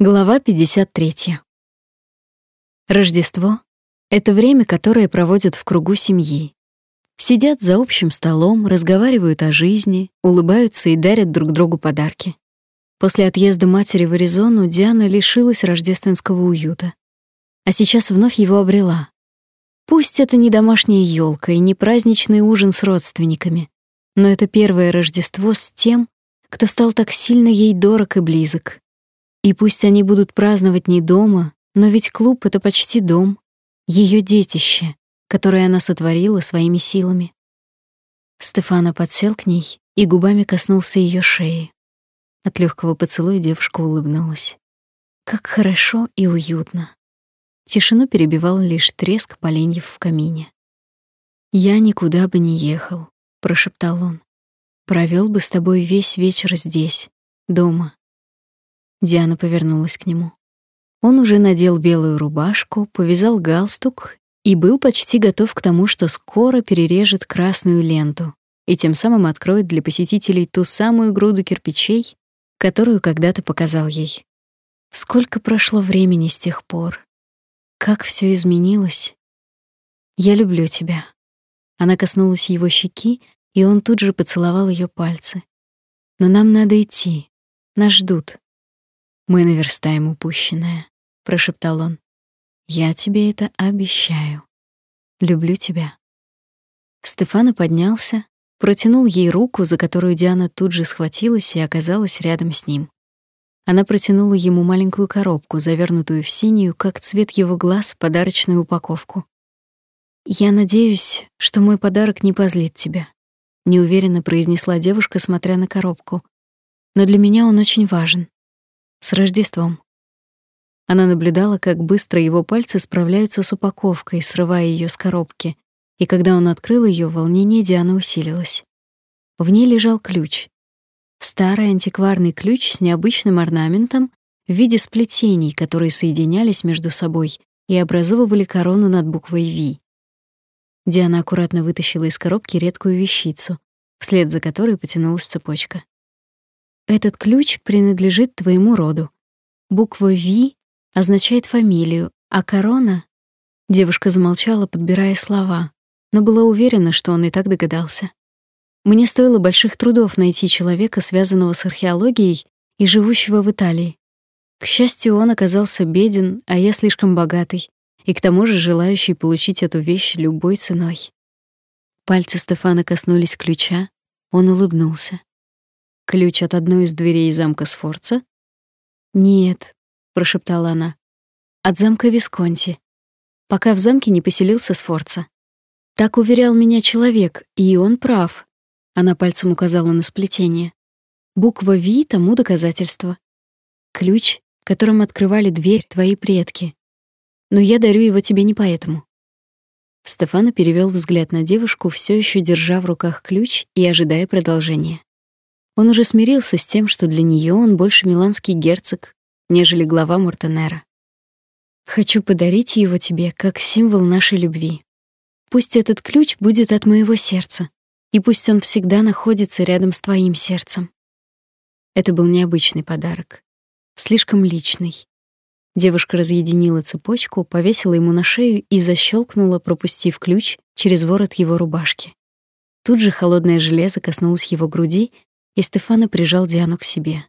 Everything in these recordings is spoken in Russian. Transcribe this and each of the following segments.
Глава 53. Рождество — это время, которое проводят в кругу семьи. Сидят за общим столом, разговаривают о жизни, улыбаются и дарят друг другу подарки. После отъезда матери в Аризону Диана лишилась рождественского уюта. А сейчас вновь его обрела. Пусть это не домашняя елка и не праздничный ужин с родственниками, но это первое Рождество с тем, кто стал так сильно ей дорог и близок, и пусть они будут праздновать не дома, но ведь клуб — это почти дом, ее детище, которое она сотворила своими силами. Стефана подсел к ней и губами коснулся ее шеи. От легкого поцелуя девушка улыбнулась. Как хорошо и уютно. Тишину перебивал лишь треск поленьев в камине. «Я никуда бы не ехал», — прошептал он. «Провел бы с тобой весь вечер здесь, дома, Диана повернулась к нему. Он уже надел белую рубашку, повязал галстук и был почти готов к тому, что скоро перережет красную ленту и тем самым откроет для посетителей ту самую груду кирпичей, которую когда-то показал ей. Сколько прошло времени с тех пор? Как все изменилось? Я люблю тебя. Она коснулась его щеки, и он тут же поцеловал ее пальцы. Но нам надо идти. Нас ждут. Мы наверстаем упущенное, прошептал он. Я тебе это обещаю. Люблю тебя. Стефано поднялся, протянул ей руку, за которую Диана тут же схватилась и оказалась рядом с ним. Она протянула ему маленькую коробку, завернутую в синюю, как цвет его глаз, подарочную упаковку. Я надеюсь, что мой подарок не позлит тебя, неуверенно произнесла девушка, смотря на коробку. Но для меня он очень важен. С Рождеством. Она наблюдала, как быстро его пальцы справляются с упаковкой, срывая ее с коробки, и когда он открыл ее, волнение Дианы усилилось. В ней лежал ключ. Старый антикварный ключ с необычным орнаментом в виде сплетений, которые соединялись между собой и образовывали корону над буквой V. Диана аккуратно вытащила из коробки редкую вещицу, вслед за которой потянулась цепочка. Этот ключ принадлежит твоему роду. Буква V означает фамилию, а корона Девушка замолчала, подбирая слова, но была уверена, что он и так догадался. Мне стоило больших трудов найти человека, связанного с археологией и живущего в Италии. К счастью, он оказался беден, а я слишком богатый, и к тому же желающий получить эту вещь любой ценой. Пальцы Стефана коснулись ключа, он улыбнулся. Ключ от одной из дверей замка Сфорца? Нет, прошептала она. От замка Висконти. Пока в замке не поселился Сфорца. Так уверял меня человек, и он прав. Она пальцем указала на сплетение. Буква V тому доказательство. Ключ, которым открывали дверь твои предки. Но я дарю его тебе не поэтому. Стефана перевел взгляд на девушку, все еще держа в руках ключ и ожидая продолжения. Он уже смирился с тем, что для нее он больше миланский герцог, нежели глава Мортенера. Хочу подарить его тебе как символ нашей любви. Пусть этот ключ будет от моего сердца, и пусть он всегда находится рядом с твоим сердцем. Это был необычный подарок, слишком личный. Девушка разъединила цепочку, повесила ему на шею и защелкнула, пропустив ключ через ворот его рубашки. Тут же холодное железо коснулось его груди, и Стефана прижал Диану к себе.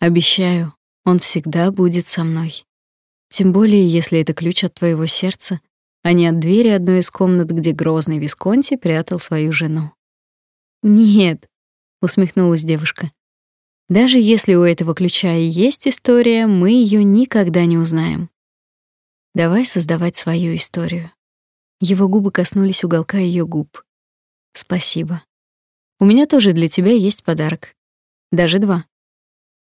Обещаю, он всегда будет со мной. Тем более, если это ключ от твоего сердца, а не от двери одной из комнат, где грозный Висконти прятал свою жену. Нет, усмехнулась девушка. Даже если у этого ключа и есть история, мы ее никогда не узнаем. Давай создавать свою историю. Его губы коснулись уголка ее губ. Спасибо. У меня тоже для тебя есть подарок. Даже два.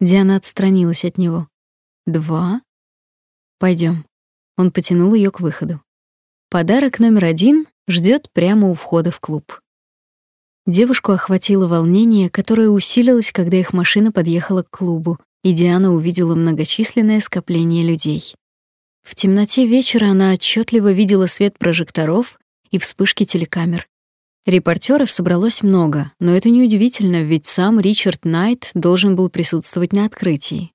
Диана отстранилась от него. Два? Пойдем. Он потянул ее к выходу. Подарок номер один ждет прямо у входа в клуб. Девушку охватило волнение, которое усилилось, когда их машина подъехала к клубу, и Диана увидела многочисленное скопление людей. В темноте вечера она отчетливо видела свет прожекторов и вспышки телекамер. Репортеров собралось много, но это неудивительно, ведь сам Ричард Найт должен был присутствовать на открытии.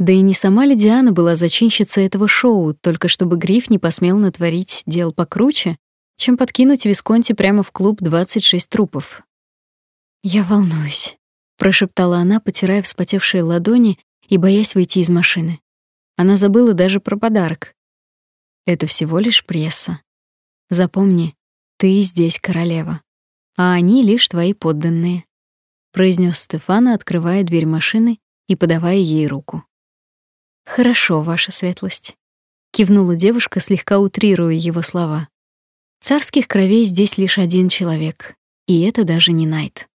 Да и не сама ли Диана была зачинщицей этого шоу, только чтобы Гриф не посмел натворить дел покруче, чем подкинуть Висконти прямо в клуб 26 трупов. «Я волнуюсь», — прошептала она, потирая вспотевшие ладони и боясь выйти из машины. Она забыла даже про подарок. Это всего лишь пресса. Запомни, ты здесь королева, а они лишь твои подданные, произнес Стефана, открывая дверь машины и подавая ей руку. Хорошо, ваша светлость, кивнула девушка, слегка утрируя его слова. Царских кровей здесь лишь один человек, и это даже не Найт.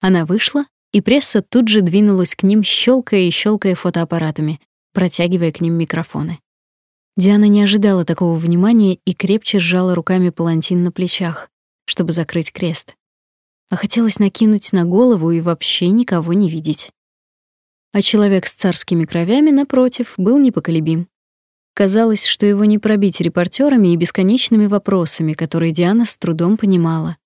Она вышла, и пресса тут же двинулась к ним, щелкая и щелкая фотоаппаратами, протягивая к ним микрофоны. Диана не ожидала такого внимания и крепче сжала руками палантин на плечах, чтобы закрыть крест. А хотелось накинуть на голову и вообще никого не видеть. А человек с царскими кровями, напротив, был непоколебим. Казалось, что его не пробить репортерами и бесконечными вопросами, которые Диана с трудом понимала.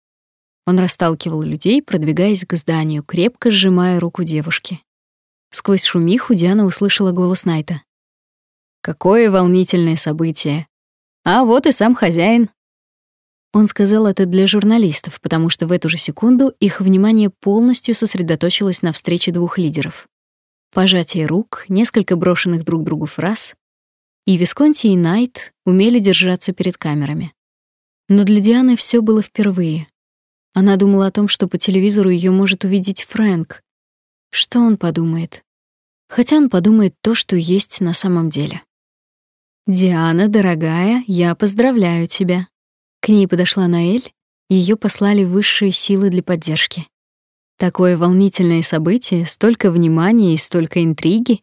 Он расталкивал людей, продвигаясь к зданию, крепко сжимая руку девушки. Сквозь шумиху Диана услышала голос Найта. «Какое волнительное событие! А вот и сам хозяин!» Он сказал это для журналистов, потому что в эту же секунду их внимание полностью сосредоточилось на встрече двух лидеров. Пожатие рук, несколько брошенных друг другу фраз, и Висконти и Найт умели держаться перед камерами. Но для Дианы все было впервые. Она думала о том, что по телевизору ее может увидеть Фрэнк. Что он подумает? Хотя он подумает то, что есть на самом деле. «Диана, дорогая, я поздравляю тебя». К ней подошла Наэль, ее послали высшие силы для поддержки. Такое волнительное событие, столько внимания и столько интриги.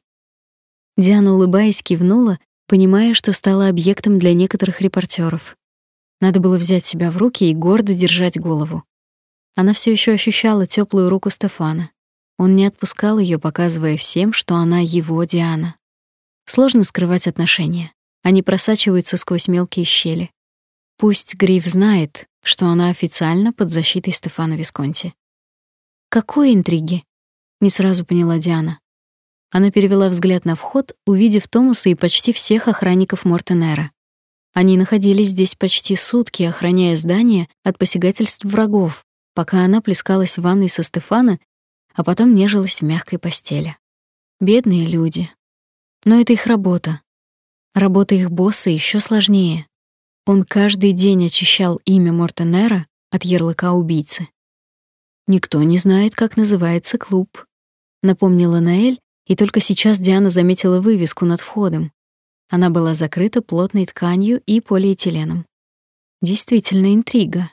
Диана, улыбаясь, кивнула, понимая, что стала объектом для некоторых репортеров. Надо было взять себя в руки и гордо держать голову. Она все еще ощущала теплую руку Стефана. Он не отпускал ее, показывая всем, что она его Диана. Сложно скрывать отношения. Они просачиваются сквозь мелкие щели. Пусть Гриф знает, что она официально под защитой Стефана Висконти. Какой интриги? Не сразу поняла Диана. Она перевела взгляд на вход, увидев Томаса и почти всех охранников Мортенера. Они находились здесь почти сутки, охраняя здание от посягательств врагов, пока она плескалась в ванной со Стефана, а потом нежилась в мягкой постели. Бедные люди. Но это их работа. Работа их босса еще сложнее. Он каждый день очищал имя Мортенера от ярлыка убийцы. Никто не знает, как называется клуб, напомнила Наэль, и только сейчас Диана заметила вывеску над входом. Она была закрыта плотной тканью и полиэтиленом. Действительно интрига.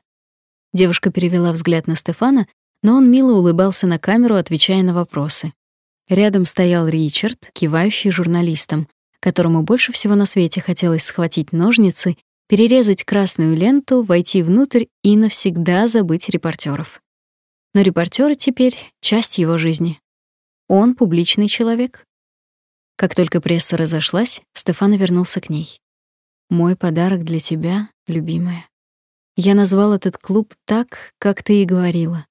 Девушка перевела взгляд на Стефана, но он мило улыбался на камеру, отвечая на вопросы. Рядом стоял Ричард, кивающий журналистам, которому больше всего на свете хотелось схватить ножницы, перерезать красную ленту, войти внутрь и навсегда забыть репортеров. Но репортеры теперь часть его жизни. Он публичный человек. Как только пресса разошлась, Стефан вернулся к ней. Мой подарок для тебя, любимая. Я назвал этот клуб так, как ты и говорила,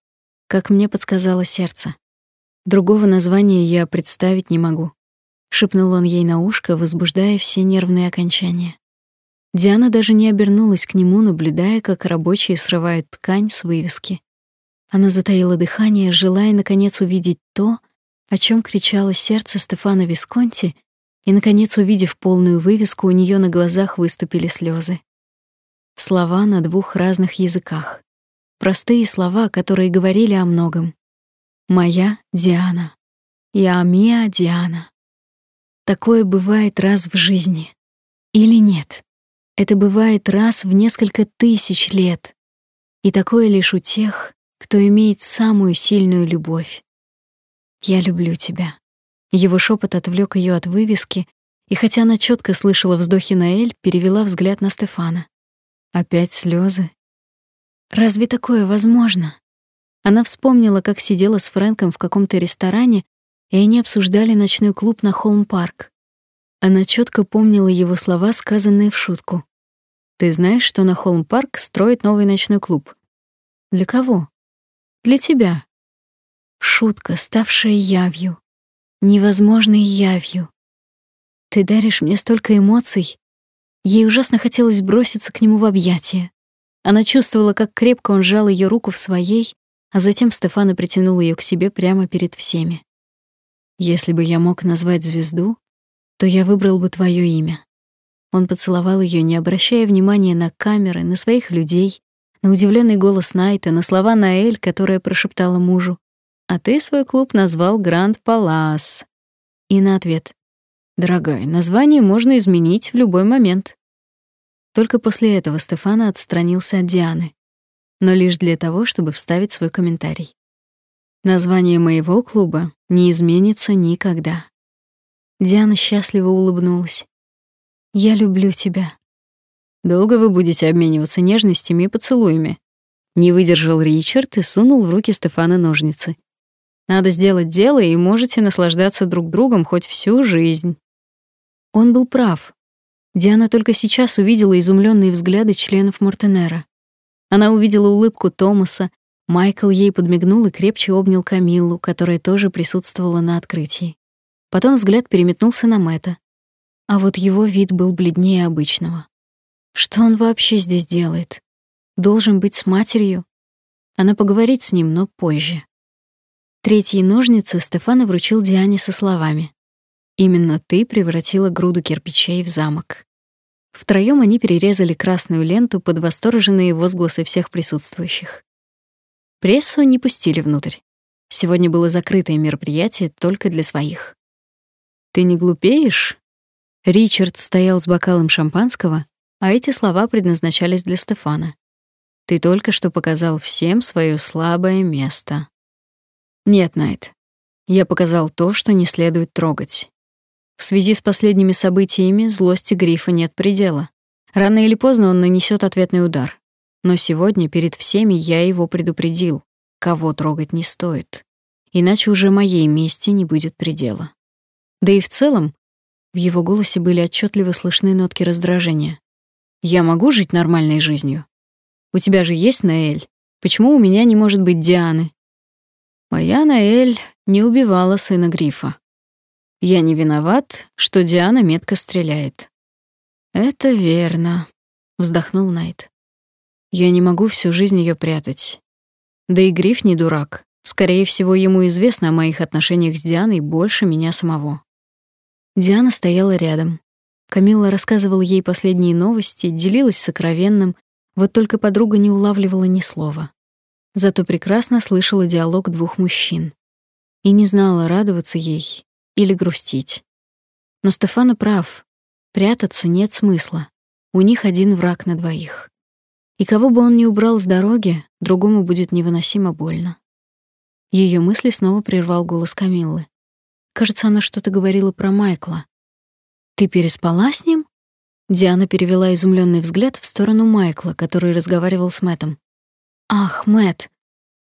как мне подсказало сердце. Другого названия я представить не могу, шепнул он ей на ушко, возбуждая все нервные окончания. Диана даже не обернулась к нему, наблюдая, как рабочие срывают ткань с вывески. Она затаила дыхание, желая наконец увидеть то, о чем кричало сердце Стефана Висконти, и наконец, увидев полную вывеску, у нее на глазах выступили слезы. Слова на двух разных языках. Простые слова, которые говорили о многом. Моя Диана. Я Мия Диана. Такое бывает раз в жизни. Или нет? Это бывает раз в несколько тысяч лет. И такое лишь у тех, кто имеет самую сильную любовь. Я люблю тебя. Его шепот отвлек ее от вывески, и хотя она четко слышала вздохи Наэль, перевела взгляд на Стефана. Опять слезы. Разве такое возможно? Она вспомнила, как сидела с Фрэнком в каком-то ресторане, и они обсуждали ночной клуб на Холм-парк. Она четко помнила его слова, сказанные в шутку. Ты знаешь, что на Холм-парк строят новый ночной клуб? Для кого? Для тебя. Шутка, ставшая явью, невозможной явью. Ты даришь мне столько эмоций. Ей ужасно хотелось броситься к нему в объятия. Она чувствовала, как крепко он сжал ее руку в своей, а затем Стефана притянул ее к себе прямо перед всеми. Если бы я мог назвать звезду, то я выбрал бы твое имя. Он поцеловал ее, не обращая внимания на камеры, на своих людей, на удивленный голос Найта, на слова Наэль, которая прошептала мужу: "А ты свой клуб назвал Гранд Палас". И на ответ: "Дорогая, название можно изменить в любой момент". Только после этого Стефана отстранился от Дианы, но лишь для того, чтобы вставить свой комментарий. Название моего клуба не изменится никогда. Диана счастливо улыбнулась. Я люблю тебя. Долго вы будете обмениваться нежностями и поцелуями? Не выдержал Ричард и сунул в руки Стефана ножницы. Надо сделать дело, и можете наслаждаться друг другом хоть всю жизнь. Он был прав. Диана только сейчас увидела изумленные взгляды членов Мортенера. Она увидела улыбку Томаса, Майкл ей подмигнул и крепче обнял Камиллу, которая тоже присутствовала на открытии. Потом взгляд переметнулся на Мэтта. А вот его вид был бледнее обычного. Что он вообще здесь делает? Должен быть с матерью. Она поговорит с ним, но позже. Третьи ножницы Стефана вручил Диане со словами: "Именно ты превратила груду кирпичей в замок". Втроем они перерезали красную ленту под восторженные возгласы всех присутствующих. Прессу не пустили внутрь. Сегодня было закрытое мероприятие только для своих. «Ты не глупеешь?» Ричард стоял с бокалом шампанского, а эти слова предназначались для Стефана. «Ты только что показал всем свое слабое место». «Нет, Найт, я показал то, что не следует трогать. В связи с последними событиями злости Грифа нет предела. Рано или поздно он нанесет ответный удар. Но сегодня перед всеми я его предупредил, кого трогать не стоит. Иначе уже моей мести не будет предела. Да и в целом, в его голосе были отчетливо слышны нотки раздражения. Я могу жить нормальной жизнью. У тебя же есть Наэль. Почему у меня не может быть Дианы? Моя Наэль не убивала сына Грифа. Я не виноват, что Диана метко стреляет. Это верно, вздохнул Найт. Я не могу всю жизнь ее прятать. Да и Гриф не дурак. Скорее всего, ему известно о моих отношениях с Дианой больше меня самого. Диана стояла рядом. Камилла рассказывала ей последние новости, делилась сокровенным, вот только подруга не улавливала ни слова. Зато прекрасно слышала диалог двух мужчин. И не знала, радоваться ей или грустить. Но Стефана прав. Прятаться нет смысла. У них один враг на двоих. И кого бы он ни убрал с дороги, другому будет невыносимо больно. Ее мысли снова прервал голос Камиллы. Кажется, она что-то говорила про Майкла. Ты переспала с ним? Диана перевела изумленный взгляд в сторону Майкла, который разговаривал с Мэтом. Ах, Мэт.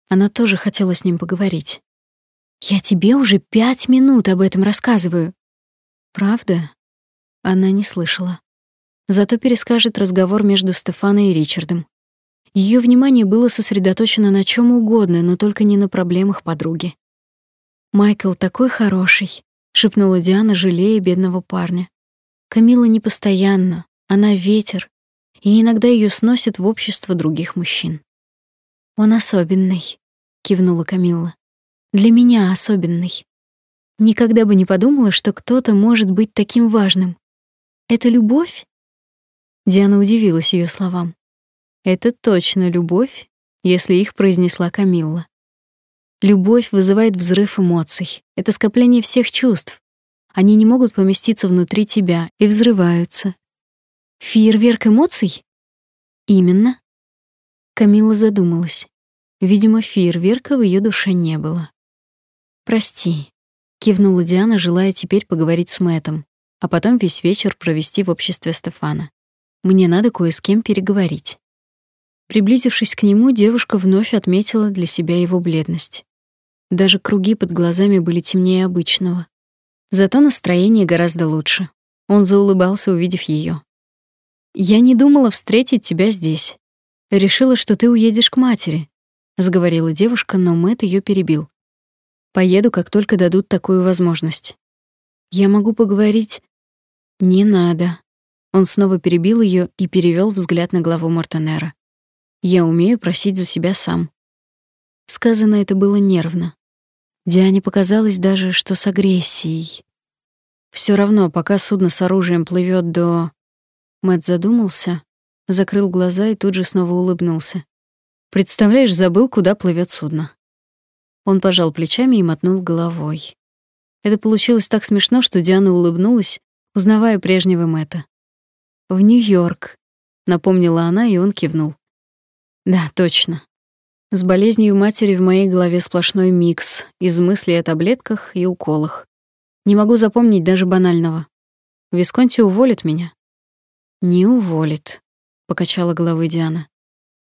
Она тоже хотела с ним поговорить. Я тебе уже пять минут об этом рассказываю. Правда? Она не слышала зато перескажет разговор между Стефаной и Ричардом. Ее внимание было сосредоточено на чем угодно, но только не на проблемах подруги. «Майкл такой хороший», — шепнула Диана, жалея бедного парня. «Камила непостоянна, она ветер, и иногда ее сносит в общество других мужчин». «Он особенный», — кивнула Камилла. «Для меня особенный. Никогда бы не подумала, что кто-то может быть таким важным. Это любовь Диана удивилась ее словам. Это точно любовь, если их произнесла Камилла. Любовь вызывает взрыв эмоций. Это скопление всех чувств. Они не могут поместиться внутри тебя и взрываются. Фейерверк эмоций? Именно. Камилла задумалась. Видимо, фейерверка в ее душе не было. Прости, кивнула Диана, желая теперь поговорить с Мэтом, а потом весь вечер провести в обществе Стефана. Мне надо кое с кем переговорить. Приблизившись к нему, девушка вновь отметила для себя его бледность. Даже круги под глазами были темнее обычного. Зато настроение гораздо лучше. Он заулыбался, увидев ее. Я не думала встретить тебя здесь. Решила, что ты уедешь к матери, заговорила девушка, но Мэт ее перебил. Поеду, как только дадут такую возможность. Я могу поговорить Не надо. Он снова перебил ее и перевел взгляд на главу Мортенера. Я умею просить за себя сам. Сказано это было нервно. Диане показалось даже, что с агрессией. Все равно, пока судно с оружием плывет до Мэт задумался, закрыл глаза и тут же снова улыбнулся. Представляешь, забыл, куда плывет судно. Он пожал плечами и мотнул головой. Это получилось так смешно, что Диана улыбнулась, узнавая прежнего Мэта. В Нью-Йорк, напомнила она, и он кивнул. Да, точно. С болезнью матери в моей голове сплошной микс из мыслей о таблетках и уколах. Не могу запомнить даже банального. Висконти уволит меня. Не уволит, покачала головой Диана.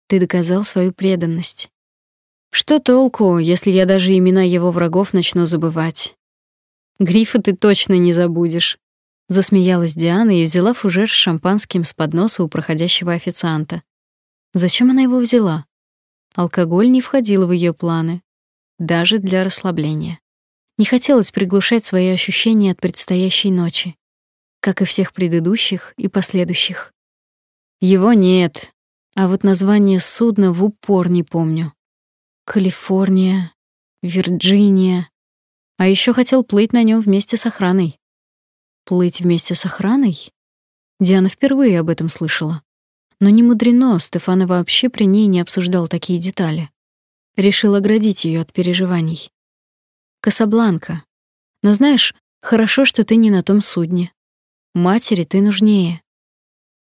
Ты доказал свою преданность. Что толку, если я даже имена его врагов начну забывать? Грифа ты точно не забудешь. Засмеялась Диана и взяла фужер с шампанским с подноса у проходящего официанта. Зачем она его взяла? Алкоголь не входил в ее планы, даже для расслабления. Не хотелось приглушать свои ощущения от предстоящей ночи, как и всех предыдущих и последующих. Его нет, а вот название судна в упор не помню. Калифорния, Вирджиния. А еще хотел плыть на нем вместе с охраной. Плыть вместе с охраной? Диана впервые об этом слышала. Но не мудрено, Стефана вообще при ней не обсуждал такие детали. Решил оградить ее от переживаний. Касабланка. Но знаешь, хорошо, что ты не на том судне. Матери ты нужнее.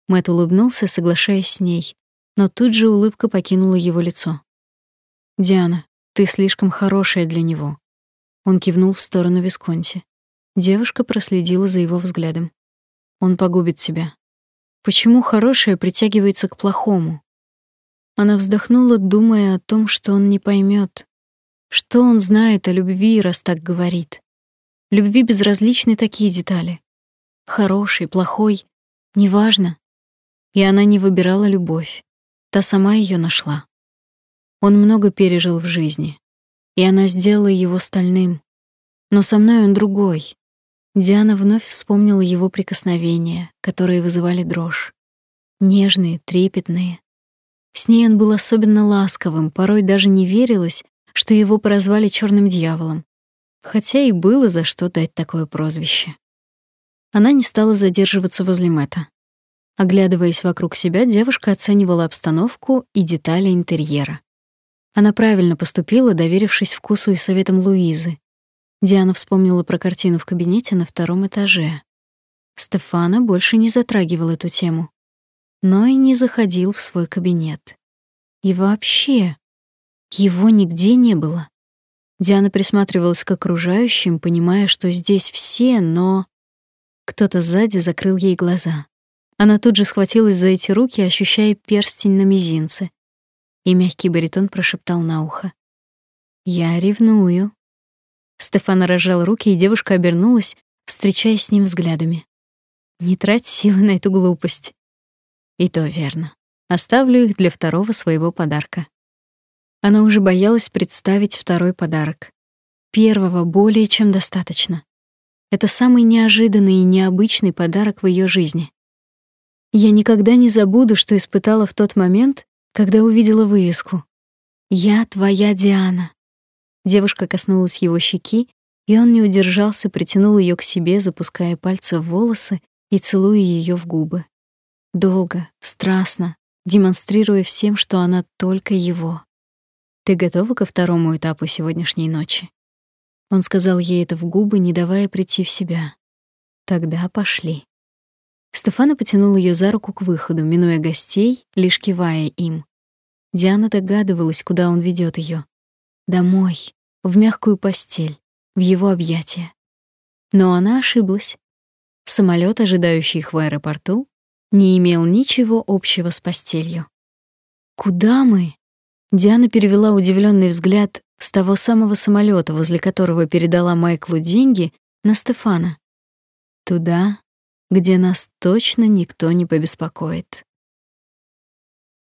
Мэт улыбнулся, соглашаясь с ней, но тут же улыбка покинула его лицо. Диана, ты слишком хорошая для него. Он кивнул в сторону Висконти. Девушка проследила за его взглядом. Он погубит тебя. Почему хорошее притягивается к плохому? Она вздохнула, думая о том, что он не поймет. Что он знает о любви, раз так говорит? Любви безразличны такие детали. Хороший, плохой, неважно. И она не выбирала любовь. Та сама ее нашла. Он много пережил в жизни, и она сделала его стальным. Но со мной он другой. Диана вновь вспомнила его прикосновения, которые вызывали дрожь. Нежные, трепетные. С ней он был особенно ласковым, порой даже не верилось, что его прозвали черным дьяволом. Хотя и было за что дать такое прозвище. Она не стала задерживаться возле Мэтта. Оглядываясь вокруг себя, девушка оценивала обстановку и детали интерьера. Она правильно поступила, доверившись вкусу и советам Луизы. Диана вспомнила про картину в кабинете на втором этаже. Стефана больше не затрагивал эту тему, но и не заходил в свой кабинет. И вообще, его нигде не было. Диана присматривалась к окружающим, понимая, что здесь все, но кто-то сзади закрыл ей глаза. Она тут же схватилась за эти руки, ощущая перстень на мизинце и мягкий баритон прошептал на ухо. «Я ревную». Стефана разжал руки, и девушка обернулась, встречаясь с ним взглядами. «Не трать силы на эту глупость». И то верно. Оставлю их для второго своего подарка. Она уже боялась представить второй подарок. Первого более чем достаточно. Это самый неожиданный и необычный подарок в ее жизни. Я никогда не забуду, что испытала в тот момент, когда увидела вывеску «Я твоя Диана». Девушка коснулась его щеки, и он не удержался, притянул ее к себе, запуская пальцы в волосы и целуя ее в губы. Долго, страстно, демонстрируя всем, что она только его. «Ты готова ко второму этапу сегодняшней ночи?» Он сказал ей это в губы, не давая прийти в себя. «Тогда пошли». Стефана потянул ее за руку к выходу, минуя гостей, лишь кивая им. Диана догадывалась, куда он ведет ее. Домой, в мягкую постель, в его объятия. Но она ошиблась. Самолет, ожидающий их в аэропорту, не имел ничего общего с постелью. Куда мы? Диана перевела удивленный взгляд с того самого самолета, возле которого передала Майклу деньги, на Стефана. Туда, где нас точно никто не побеспокоит.